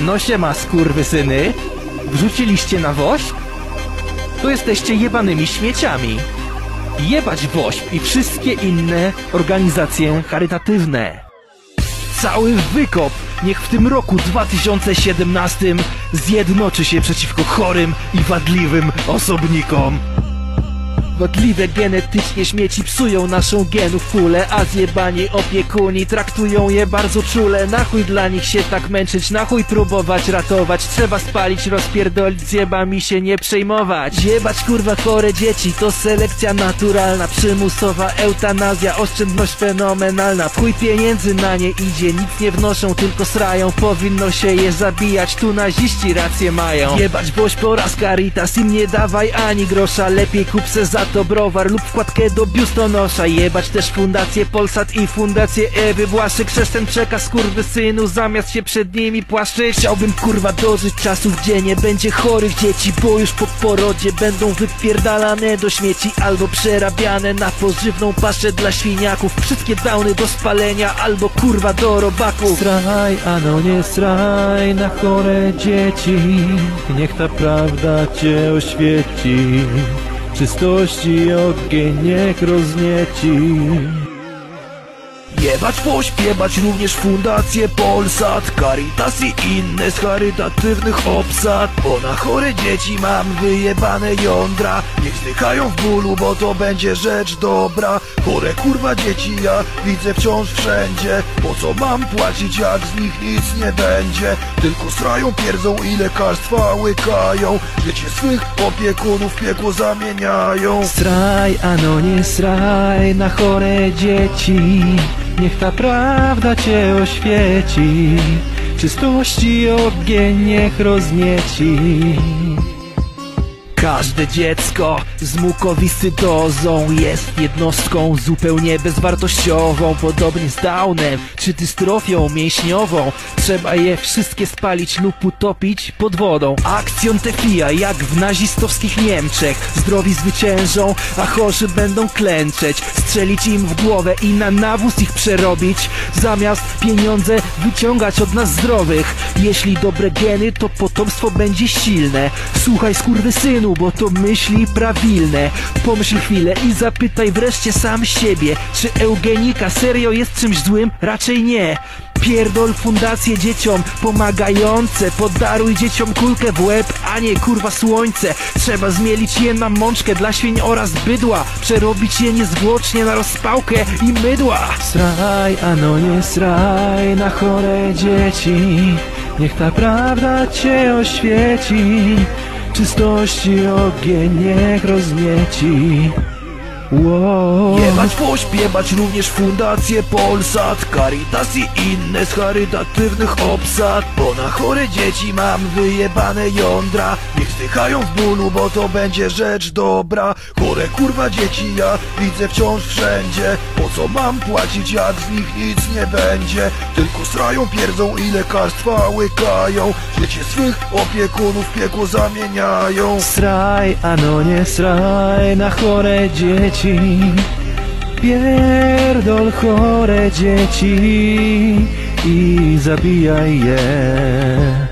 No siema, skurwysyny. Wrzuciliście na woźb? To jesteście jebanymi śmieciami. Jebać woźb i wszystkie inne organizacje charytatywne. Cały wykop niech w tym roku 2017 zjednoczy się przeciwko chorym i wadliwym osobnikom. Wadliwe genetycznie śmieci psują naszą genów fulę A zjebani opiekuni traktują je bardzo czule. Na chuj dla nich się tak męczyć, na chuj próbować ratować. Trzeba spalić, rozpierdolić, zjebami się nie przejmować. Jebać kurwa chore dzieci, to selekcja naturalna Przymusowa eutanazja, oszczędność fenomenalna. W chuj pieniędzy na nie idzie, nic nie wnoszą, tylko srają. Powinno się je zabijać, tu naziści rację mają. Jebać boś po raz caritas, im nie dawaj ani grosza. Lepiej kup se za to browar lub wkładkę do biustonosza. Jebać też fundację Polsat i fundację Ewy Błaszczyk Przez ten przekaz kurwy synu zamiast się przed nimi płaszczyć Chciałbym kurwa dożyć czasów, gdzie nie będzie chorych dzieci Bo już po porodzie będą wypierdalane do śmieci Albo przerabiane na pożywną paszę dla świniaków. Wszystkie downy do spalenia albo kurwa do robaków Sraj, ano nie sraj na chore dzieci. Niech ta prawda cię oświeci Czystości ogień niech roznieci Jebać pośp, jebać również fundację Polsat Caritas i inne z charytatywnych obsad Bo na chore dzieci mam wyjebane jądra Niech zdychają w bólu, bo to będzie rzecz dobra. Chore kurwa dzieci ja widzę wciąż wszędzie. Po co mam płacić, jak z nich nic nie będzie? Tylko strają, pierdzą i lekarstwa łykają. Życie swych opiekunów piekło zamieniają. Sraj, ano nie sraj na chore dzieci. Niech ta prawda cię oświeci. Czystości ogień niech roznieci Każde dziecko z mukowiscydozą jest jednostką zupełnie bezwartościową. Podobnie z Downem czy dystrofią mięśniową. Trzeba je wszystkie spalić lub utopić pod wodą. Akcjon Tefia jak w nazistowskich Niemczech. Zdrowi zwyciężą, a chorzy będą klęczeć. Strzelić im w głowę i na nawóz ich przerobić. Zamiast pieniądze wyciągać od nas zdrowych. Jeśli dobre geny, to potomstwo będzie silne. Słuchaj skurwysynu, bo to myśli prawilne. Pomyśl chwilę i zapytaj wreszcie sam siebie Czy eugenika serio jest czymś złym? Raczej nie. Pierdol fundacje dzieciom pomagające Podaruj dzieciom kulkę w łeb, a nie kurwa słońce. Trzeba zmielić je na mączkę dla świń oraz bydła Przerobić je niezwłocznie na rozpałkę i mydła. Sraj, ano nie sraj na chore dzieci Niech ta prawda cię oświeci Czystości ogień niech roznieci Wow. Jebać pośp, jebać również fundację Polsat Caritas i inne z charytatywnych obsad Bo na chore dzieci mam wyjebane jądra Niech zdychają w bólu, bo to będzie rzecz dobra. Chore kurwa dzieci ja widzę wciąż wszędzie. Po co mam płacić, jak z nich nic nie będzie? Tylko strają, pierdzą i lekarstwa łykają. Życie swych opiekunów piekło zamieniają. Sraj, ano nie sraj na chore dzieci. Pierdol chore dzieci i zabijaj je